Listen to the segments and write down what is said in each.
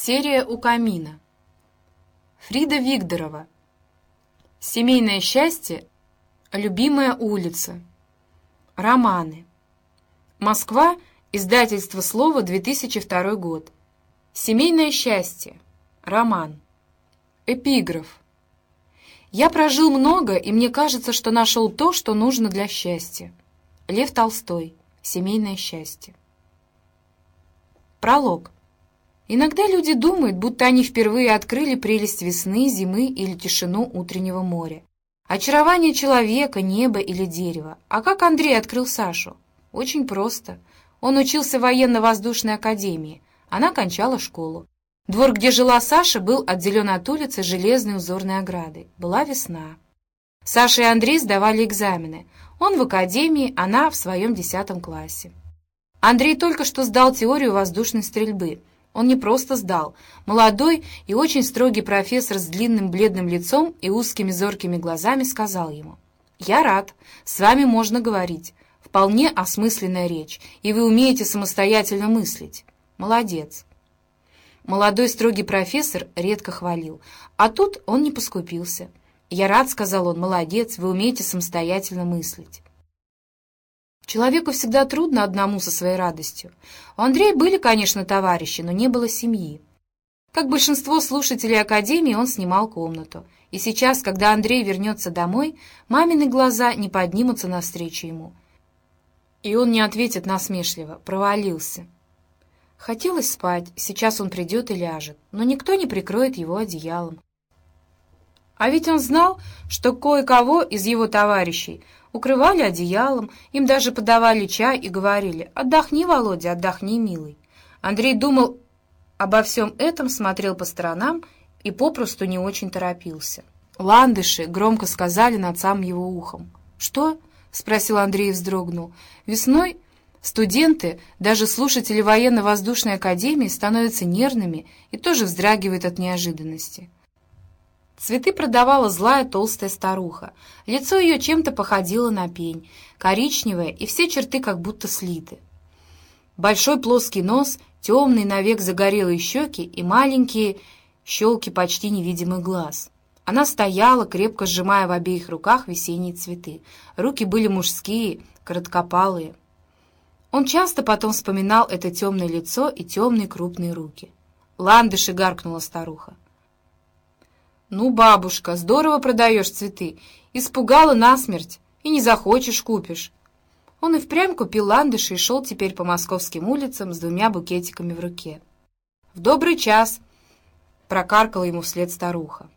Серия у камина. Фрида Вигдорова. Семейное счастье. Любимая улица. Романы. Москва. Издательство «Слово», 2002 год. Семейное счастье. Роман. Эпиграф. Я прожил много, и мне кажется, что нашел то, что нужно для счастья. Лев Толстой. Семейное счастье. Пролог. Иногда люди думают, будто они впервые открыли прелесть весны, зимы или тишину утреннего моря. Очарование человека, неба или дерева. А как Андрей открыл Сашу? Очень просто. Он учился в военно-воздушной академии. Она кончала школу. Двор, где жила Саша, был отделен от улицы железной узорной оградой. Была весна. Саша и Андрей сдавали экзамены. Он в академии, она в своем десятом классе. Андрей только что сдал теорию воздушной стрельбы — он не просто сдал. Молодой и очень строгий профессор с длинным бледным лицом и узкими зоркими глазами сказал ему, «Я рад, с вами можно говорить. Вполне осмысленная речь, и вы умеете самостоятельно мыслить. Молодец». Молодой строгий профессор редко хвалил, а тут он не поскупился. «Я рад», — сказал он, — «молодец, вы умеете самостоятельно мыслить». Человеку всегда трудно одному со своей радостью. У Андрея были, конечно, товарищи, но не было семьи. Как большинство слушателей Академии, он снимал комнату. И сейчас, когда Андрей вернется домой, мамины глаза не поднимутся навстречу ему. И он не ответит насмешливо «провалился». Хотелось спать, сейчас он придет и ляжет, но никто не прикроет его одеялом. А ведь он знал, что кое-кого из его товарищей – укрывали одеялом, им даже подавали чай и говорили «Отдохни, Володя, отдохни, милый». Андрей думал обо всем этом, смотрел по сторонам и попросту не очень торопился. «Ландыши!» — громко сказали над самым его ухом. «Что?» — спросил Андрей и вздрогнул. «Весной студенты, даже слушатели военно-воздушной академии, становятся нервными и тоже вздрагивают от неожиданности». Цветы продавала злая толстая старуха. Лицо ее чем-то походило на пень, коричневое, и все черты как будто слиты. Большой плоский нос, темный навек загорелые щеки и маленькие щелки почти невидимых глаз. Она стояла, крепко сжимая в обеих руках весенние цветы. Руки были мужские, короткопалые. Он часто потом вспоминал это темное лицо и темные крупные руки. «Ландыши!» — гаркнула старуха. «Ну, бабушка, здорово продаешь цветы. Испугала насмерть. И не захочешь, купишь». Он и впрямь купил ландыши и шел теперь по московским улицам с двумя букетиками в руке. «В добрый час!» — прокаркала ему вслед старуха.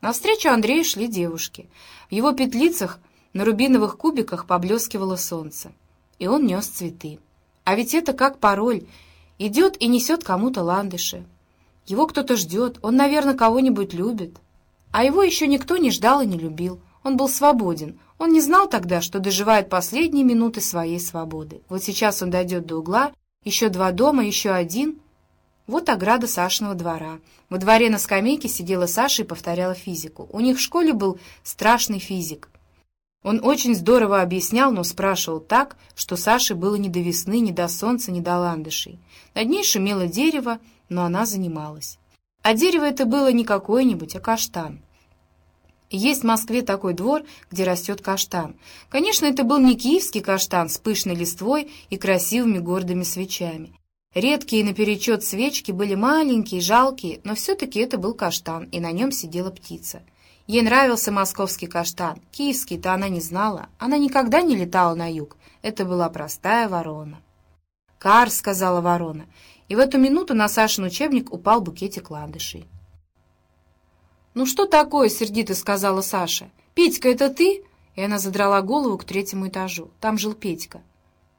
Навстречу Андрею шли девушки. В его петлицах на рубиновых кубиках поблескивало солнце. И он нес цветы. А ведь это как пароль. Идет и несет кому-то ландыши. Его кто-то ждет, он, наверное, кого-нибудь любит. А его еще никто не ждал и не любил. Он был свободен. Он не знал тогда, что доживает последние минуты своей свободы. Вот сейчас он дойдет до угла, еще два дома, еще один. Вот ограда Сашиного двора. Во дворе на скамейке сидела Саша и повторяла физику. У них в школе был страшный физик. Он очень здорово объяснял, но спрашивал так, что Саше было ни до весны, ни до солнца, ни до ландышей. Над ней шумело дерево, но она занималась. А дерево это было не какое-нибудь, а каштан. есть в Москве такой двор, где растет каштан. Конечно, это был не киевский каштан с пышной листвой и красивыми гордыми свечами. Редкие наперечет свечки были маленькие, жалкие, но все-таки это был каштан, и на нем сидела птица. Ей нравился московский каштан, киевский-то она не знала, она никогда не летала на юг, это была простая ворона. «Кар», — сказала ворона, и в эту минуту на Сашин учебник упал букетик ландышей. «Ну что такое?» — сердито сказала Саша. «Петька, это ты?» И она задрала голову к третьему этажу. Там жил Петька.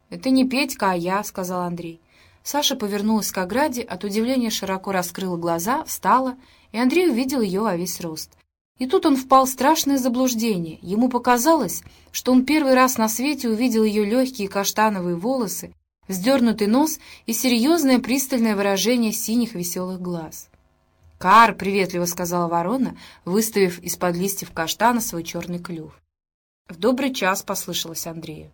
«Это не Петька, а я», — сказал Андрей. Саша повернулась к ограде, от удивления широко раскрыла глаза, встала, и Андрей увидел ее во весь рост. И тут он впал в страшное заблуждение. Ему показалось, что он первый раз на свете увидел ее легкие каштановые волосы вздернутый нос и серьезное пристальное выражение синих веселых глаз. «Кар!» — приветливо сказала ворона, выставив из-под листьев каштана свой черный клюв. «В добрый час!» — послышалось Андрею.